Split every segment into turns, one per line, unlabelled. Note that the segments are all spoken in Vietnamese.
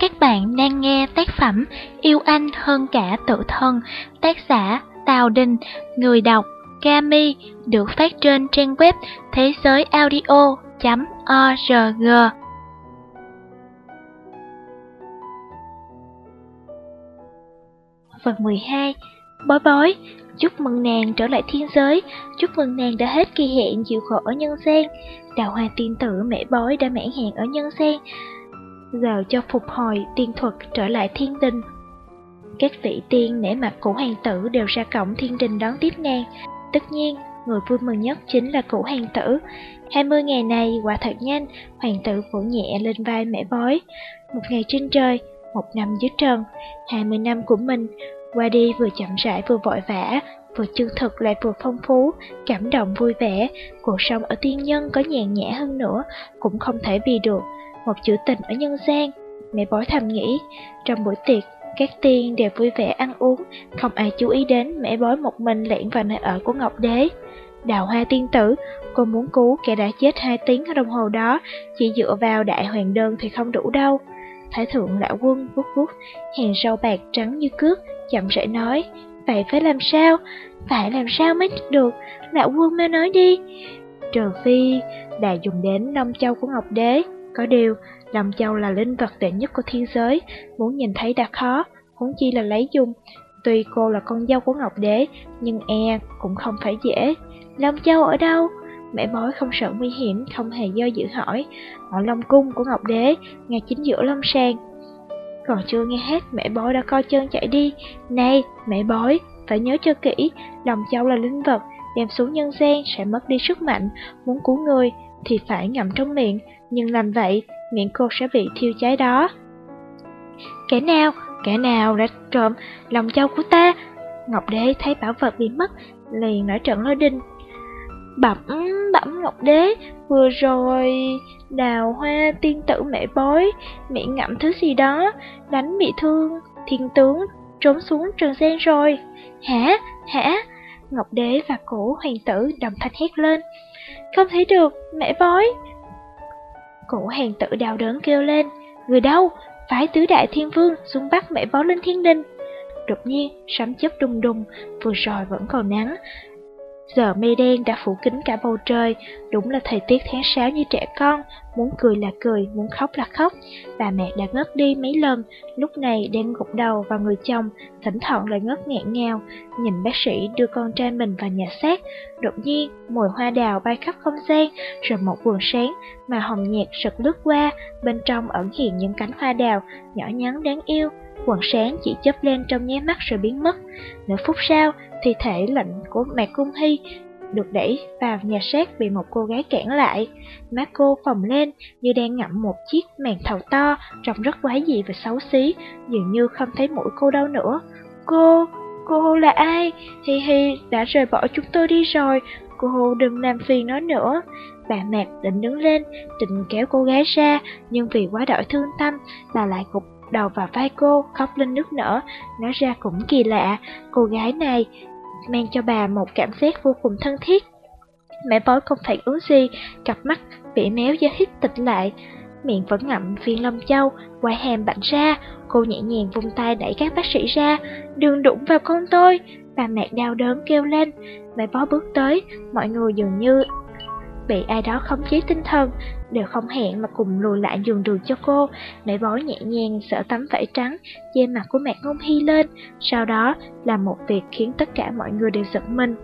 Các bạn đang nghe tác phẩm Yêu Anh Hơn Cả Tự Thân, tác giả Tào Đình, người đọc Kami, được phát trên trang web thế giới audio.org. Phần 12 Bói bói, chúc mừng nàng trở lại thiên giới, chúc mừng nàng đã hết kỳ hẹn chịu khổ ở nhân gian. Đào hoa tiên tử mẹ bói đã mãn hẹn ở nhân gian, giờ cho phục hồi tiên thuật trở lại thiên đình. Các vị tiên nể mặt của hoàng tử đều ra cổng thiên đình đón tiếp nàng. Tất nhiên, người vui mừng nhất chính là cụ hoàng tử. 20 ngày này quả thật nhanh, hoàng tử vỗ nhẹ lên vai mẹ bói. Một ngày trên trời, một năm dưới trần, 20 năm của mình, qua đi vừa chậm rãi vừa vội vã, vừa chân thực lại vừa phong phú, cảm động vui vẻ. Cuộc sống ở tiên nhân có nhàn nhã hơn nữa, cũng không thể vì được một chữ tình ở nhân gian. Mẹ bói thầm nghĩ, trong buổi tiệc, các tiên đều vui vẻ ăn uống, không ai chú ý đến mẹ bói một mình lẻn vào nơi ở của Ngọc Đế. Đào hoa tiên tử, cô muốn cứu kẻ đã chết hai tiếng đồng hồ đó, chỉ dựa vào đại hoàng đơn thì không đủ đâu. Thái thượng lão quân vuốt vuốt, hàng sâu bạc trắng như cước, chậm rãi nói, vậy phải làm sao? Phải làm sao mới được? Lão quân mau nói đi. Trừ phi đã dùng đến nông Châu của Ngọc Đế, có điều, Long Châu là linh vật đệ nhất của thiên giới, muốn nhìn thấy đã khó, huống chi là lấy dùng. Tuy cô là con dâu của Ngọc Đế, nhưng e cũng không phải dễ. Long Châu ở đâu? Mẹ bói không sợ nguy hiểm, không hề do dự hỏi. Ở Long Cung của Ngọc Đế, ngay chính giữa Long Sàng. Còn chưa nghe hết, mẹ bói đã co chân chạy đi. Này, mẹ bói, phải nhớ cho kỹ, Long Châu là linh vật, đem xuống nhân gian sẽ mất đi sức mạnh, muốn cứu người thì phải ngậm trong miệng, nhưng làm vậy, miệng cô sẽ bị thiêu cháy đó. Kẻ nào, kẻ nào đã trộm lòng châu của ta? Ngọc Đế thấy bảo vật bị mất, liền nổi trận lôi đình. Bẩm, bẩm Ngọc Đế, vừa rồi đào hoa tiên tử mẹ bối miệng ngậm thứ gì đó, đánh bị thương, thiên tướng, trốn xuống trần gian rồi. Hả, hả? Ngọc Đế và cổ hoàng tử đồng thanh hét lên. Không thấy được, mẹ bói. Cổ hoàng tử đau đớn kêu lên, người đâu, phải tứ đại thiên vương xuống bắt mẹ bó lên thiên đình. Đột nhiên, sấm chớp đùng đùng, vừa rồi vẫn còn nắng, Giờ mây đen đã phủ kín cả bầu trời, đúng là thời tiết tháng sáu như trẻ con, muốn cười là cười, muốn khóc là khóc. Bà mẹ đã ngất đi mấy lần, lúc này đang gục đầu vào người chồng, thỉnh thoảng lại ngất nghẹn ngào, nhìn bác sĩ đưa con trai mình vào nhà xác. Đột nhiên, mùi hoa đào bay khắp không gian, rồi một buồn sáng mà hồng nhạt sực lướt qua, bên trong ẩn hiện những cánh hoa đào, nhỏ nhắn đáng yêu. Quần sáng chỉ chớp lên trong nháy mắt rồi biến mất. Nửa phút sau, thi thể lạnh của Mạc Cung Hy được đẩy vào nhà xác bị một cô gái cản lại. Má cô phồng lên như đang ngậm một chiếc màn thầu to, trông rất quái dị và xấu xí, dường như không thấy mũi cô đâu nữa. Cô, cô là ai? Hi Hi đã rời bỏ chúng tôi đi rồi, cô đừng làm phiền nó nữa. Bà Mạc định đứng lên, định kéo cô gái ra, nhưng vì quá đổi thương tâm, bà lại gục đầu vào vai cô, khóc lên nước nở. Nói ra cũng kỳ lạ, cô gái này mang cho bà một cảm giác vô cùng thân thiết. Mẹ bói không phản ứng gì, cặp mắt bị méo do hít tịch lại, miệng vẫn ngậm viên lâm châu, quai hàm bạnh ra, cô nhẹ nhàng vung tay đẩy các bác sĩ ra, đừng đụng vào con tôi, bà mẹ đau đớn kêu lên, mẹ bó bước tới, mọi người dường như bị ai đó khống chế tinh thần, đều không hẹn mà cùng lùi lại nhường đường cho cô. Mẹ bói nhẹ nhàng sợ tấm vải trắng, che mặt của mẹ ngôn hy lên, sau đó là một việc khiến tất cả mọi người đều giật mình.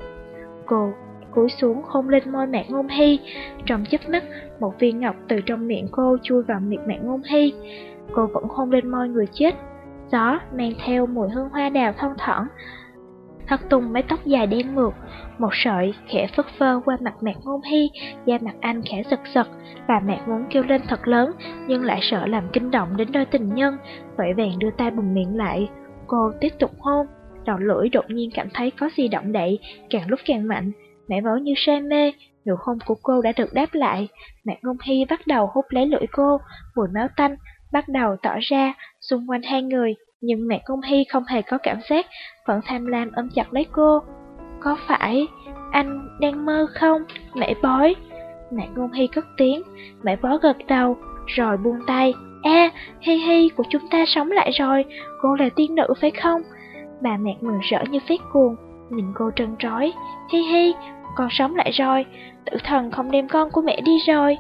Cô cúi xuống hôn lên môi mẹ ngôn hy, trong chớp mắt, một viên ngọc từ trong miệng cô chui vào miệng mẹ ngôn hy. Cô vẫn hôn lên môi người chết, gió mang theo mùi hương hoa đào thông thoảng, Thật tung mái tóc dài đen mượt, một sợi khẽ phất phơ qua mặt mạc ngôn hy, da mặt anh khẽ giật giật, và mạc muốn kêu lên thật lớn, nhưng lại sợ làm kinh động đến đôi tình nhân, vậy vàng đưa tay bùng miệng lại. Cô tiếp tục hôn, đầu lưỡi đột nhiên cảm thấy có gì động đậy, càng lúc càng mạnh, mẹ vỡ như say mê, nụ hôn của cô đã được đáp lại, mạc ngôn hy bắt đầu hút lấy lưỡi cô, mùi máu tanh bắt đầu tỏ ra xung quanh hai người, nhưng mẹ công hy không hề có cảm giác, vẫn tham lam ôm chặt lấy cô. Có phải anh đang mơ không, mẹ bói? Mẹ công hy cất tiếng, mẹ bói gật đầu, rồi buông tay, A, Hi Hi của chúng ta sống lại rồi, cô là tiên nữ phải không? Bà mẹ mừng rỡ như phết cuồng, nhìn cô trân trói. Hi Hi, con sống lại rồi, tử thần không đem con của mẹ đi rồi.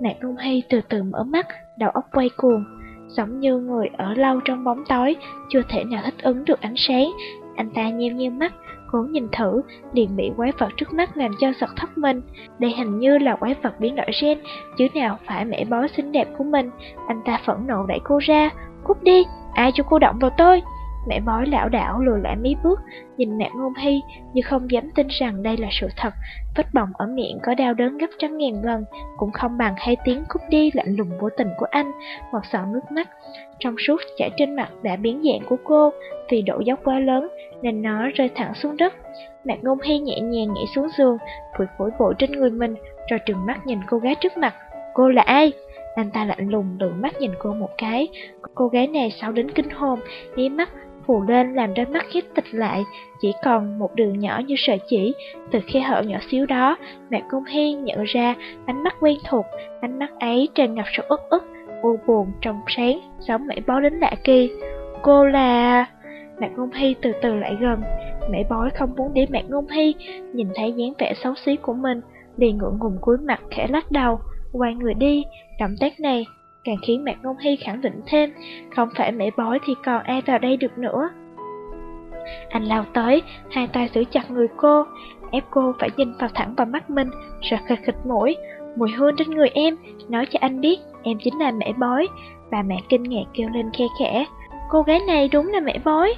Nàng ung Hy từ từ mở mắt, đầu óc quay cuồng, giống như người ở lâu trong bóng tối, chưa thể nào thích ứng được ánh sáng. Anh ta nheo nheo mắt, cố nhìn thử, liền bị quái vật trước mắt làm cho giật thấp mình. Đây hình như là quái vật biến đổi gen, chứ nào phải mẹ bó xinh đẹp của mình. Anh ta phẫn nộ đẩy cô ra, cút đi, ai cho cô động vào tôi. Mẹ bói lão đảo lùi lại mấy bước, nhìn mẹ ngôn hy như không dám tin rằng đây là sự thật. Vết bỏng ở miệng có đau đớn gấp trăm ngàn lần, cũng không bằng hai tiếng cút đi lạnh lùng vô tình của anh. Một giọt nước mắt trong suốt chảy trên mặt đã biến dạng của cô, vì độ dốc quá lớn nên nó rơi thẳng xuống đất. Mạc Ngôn Hy nhẹ nhàng nhảy xuống giường, phủi phủi vội trên người mình, rồi trừng mắt nhìn cô gái trước mặt. Cô là ai? Anh ta lạnh lùng lượn mắt nhìn cô một cái. Cô gái này sau đến kinh hồn, mí mắt phù lên làm đôi mắt khép tịch lại, chỉ còn một đường nhỏ như sợi chỉ. Từ khe hở nhỏ xíu đó, mẹ Cung Hiên nhận ra ánh mắt quen thuộc, ánh mắt ấy tràn ngập sự ức ức, u buồn, trong sáng, giống mẹ bó đến lạ kỳ. Cô là... Mẹ Ngôn Hy từ từ lại gần, mẹ bói không muốn để mẹ Ngôn Hy nhìn thấy dáng vẻ xấu xí của mình, liền ngượng ngùng cúi mặt khẽ lắc đầu, quay người đi, động tác này càng khiến Mạc Ngôn Hy khẳng định thêm, không phải mẹ bói thì còn ai vào đây được nữa. Anh lao tới, hai tay giữ chặt người cô, ép cô phải nhìn vào thẳng vào mắt mình, rồi khịch khịch mũi, mùi hương trên người em, nói cho anh biết em chính là mẹ bói. Bà mẹ kinh ngạc kêu lên khe khẽ, cô gái này đúng là mẹ bói.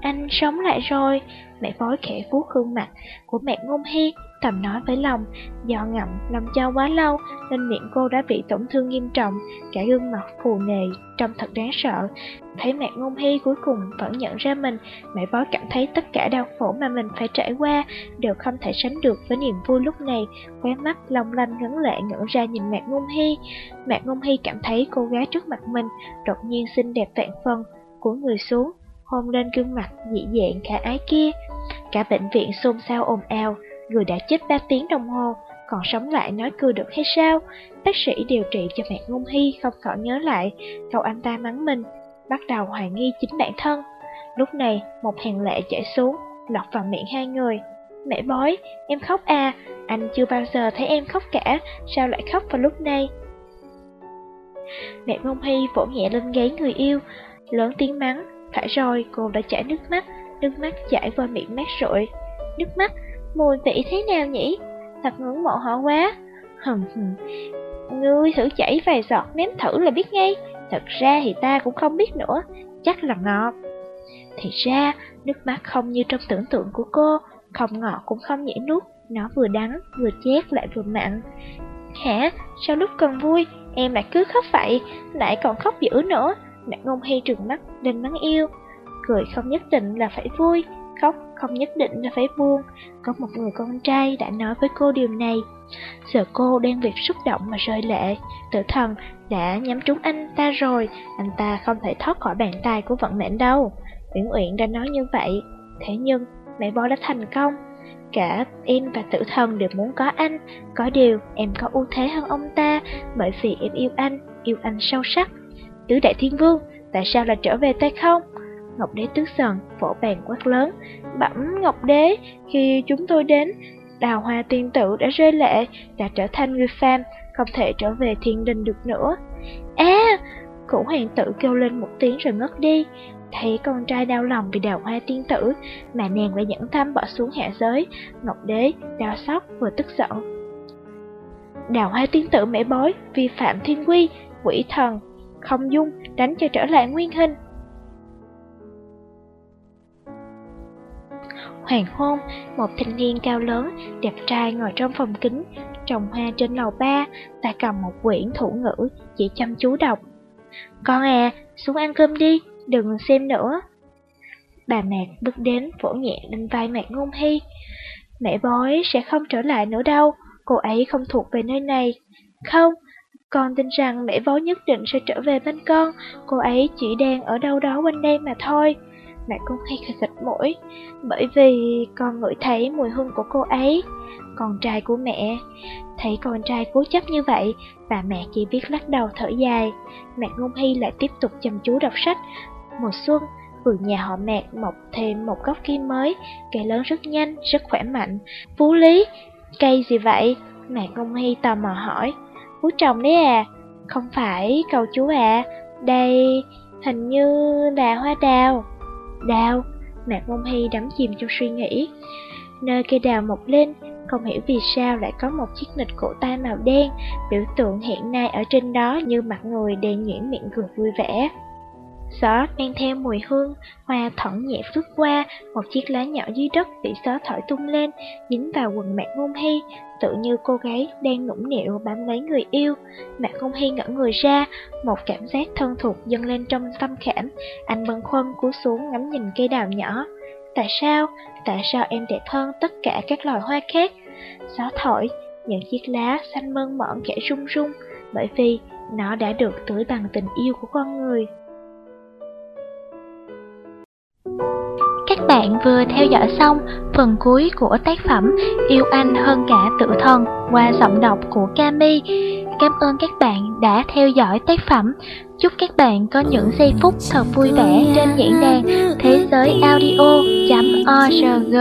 Anh sống lại rồi, mẹ bói khẽ vuốt khuôn mặt của mẹ Ngôn Hy, thầm nói với lòng, do ngậm lòng cho quá lâu nên miệng cô đã bị tổn thương nghiêm trọng, cả gương mặt phù nề, trông thật đáng sợ. Thấy mẹ ngôn hy cuối cùng vẫn nhận ra mình, mẹ bói cảm thấy tất cả đau khổ mà mình phải trải qua đều không thể sánh được với niềm vui lúc này. Khóe mắt long lanh ngấn lệ ngỡ ra nhìn mẹ ngôn hy. Mẹ ngôn hy cảm thấy cô gái trước mặt mình đột nhiên xinh đẹp vạn phần, của người xuống, hôn lên gương mặt dị dạng khả ái kia. Cả bệnh viện xôn xao ồn ào, người đã chết 3 tiếng đồng hồ, còn sống lại nói cười được hay sao? Bác sĩ điều trị cho mẹ Ngôn Hy không khỏi nhớ lại cậu anh ta mắng mình, bắt đầu hoài nghi chính bản thân. Lúc này, một hàng lệ chảy xuống, lọt vào miệng hai người. Mẹ bói, em khóc à, anh chưa bao giờ thấy em khóc cả, sao lại khóc vào lúc này? Mẹ Ngôn Hy vỗ nhẹ lên gáy người yêu, lớn tiếng mắng, phải rồi cô đã chảy nước mắt, nước mắt chảy qua miệng mát rội. Nước mắt Mùi vị thế nào nhỉ? Thật ngưỡng mộ họ quá. Hừm hừm. Ngươi thử chảy vài giọt nếm thử là biết ngay. Thật ra thì ta cũng không biết nữa. Chắc là ngọt. Thì ra, nước mắt không như trong tưởng tượng của cô. Không ngọt cũng không dễ nuốt. Nó vừa đắng, vừa chét lại vừa mặn. Hả? Sao lúc còn vui, em lại cứ khóc vậy, lại còn khóc dữ nữa. Mẹ ngôn hy trừng mắt lên mắng yêu. Cười không nhất định là phải vui, khóc không nhất định là phải buông. Có một người con trai đã nói với cô điều này. Giờ cô đang việc xúc động mà rơi lệ. Tử thần đã nhắm trúng anh ta rồi, anh ta không thể thoát khỏi bàn tay của vận mệnh đâu. Uyển Uyển đã nói như vậy. Thế nhưng, mẹ bói đã thành công. Cả em và tử thần đều muốn có anh. Có điều, em có ưu thế hơn ông ta, bởi vì em yêu anh, yêu anh sâu sắc. Tứ đại thiên vương, tại sao lại trở về tay không? Ngọc Đế tức giận, vỗ bàn quát lớn. Bẩm Ngọc Đế, khi chúng tôi đến, đào hoa tiên tử đã rơi lệ, đã trở thành người phàm, không thể trở về thiên đình được nữa. À, cổ hoàng tử kêu lên một tiếng rồi ngất đi. Thấy con trai đau lòng vì đào hoa tiên tử, mà nàng lại nhẫn tâm bỏ xuống hạ giới. Ngọc Đế đau xót vừa tức giận. Đào hoa tiên tử mẹ bói, vi phạm thiên quy, quỷ thần, không dung, đánh cho trở lại nguyên hình. Hoàng hôn, một thanh niên cao lớn, đẹp trai ngồi trong phòng kính, trồng hoa trên lầu ba, tay cầm một quyển thủ ngữ, chỉ chăm chú đọc. Con à, xuống ăn cơm đi, đừng xem nữa. Bà mẹ bước đến vỗ nhẹ lên vai mẹ ngôn hy. Mẹ bói sẽ không trở lại nữa đâu, cô ấy không thuộc về nơi này. Không, con tin rằng mẹ bói nhất định sẽ trở về bên con, cô ấy chỉ đang ở đâu đó quanh đây mà thôi.
Mẹ cũng hay khịt khịt mũi, bởi vì con ngửi thấy mùi hương của cô ấy, con trai của mẹ. Thấy con trai cố chấp như vậy, bà mẹ chỉ biết lắc đầu thở dài. Mẹ Ngôn Hy lại tiếp tục chăm chú đọc sách. Mùa xuân, vườn nhà họ mẹ mọc thêm một gốc cây mới, cây lớn rất nhanh, rất khỏe mạnh. Phú Lý, cây gì vậy? Mẹ Ngôn Hy tò mò hỏi. Phú trồng đấy à? Không phải, cầu chú à, đây hình như là hoa đào. Đào, Mạc Mông Hy đắm chìm trong suy nghĩ. Nơi cây đào mọc lên, không hiểu vì sao lại có một chiếc nịch cổ tay màu đen, biểu tượng hiện nay ở trên đó như mặt người đang nhuyễn miệng cười vui vẻ. Gió mang theo mùi hương, hoa thỏng nhẹ phước qua, một chiếc lá nhỏ dưới đất bị gió thổi tung lên, dính vào quần mẹ ngôn hy, tự như cô gái đang nũng nịu bám lấy người yêu. Mẹ ngôn hy ngỡ người ra, một cảm giác thân thuộc dâng lên trong tâm khảm, anh bâng khuâng cúi xuống ngắm nhìn cây đào nhỏ. Tại sao? Tại sao em đẹp hơn tất cả các loài hoa khác? Gió thổi, những chiếc lá xanh mơn mởn khẽ rung rung, bởi vì nó đã được tưới bằng tình yêu của con người. Các bạn vừa theo dõi xong phần cuối của tác phẩm Yêu Anh Hơn Cả Tự Thân qua giọng đọc của Kami. Cảm ơn các bạn đã theo dõi tác phẩm. Chúc các bạn có những giây phút thật vui vẻ trên diễn đàn thế giới audio.org.